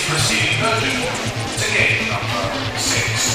Please proceed urgently to game number six.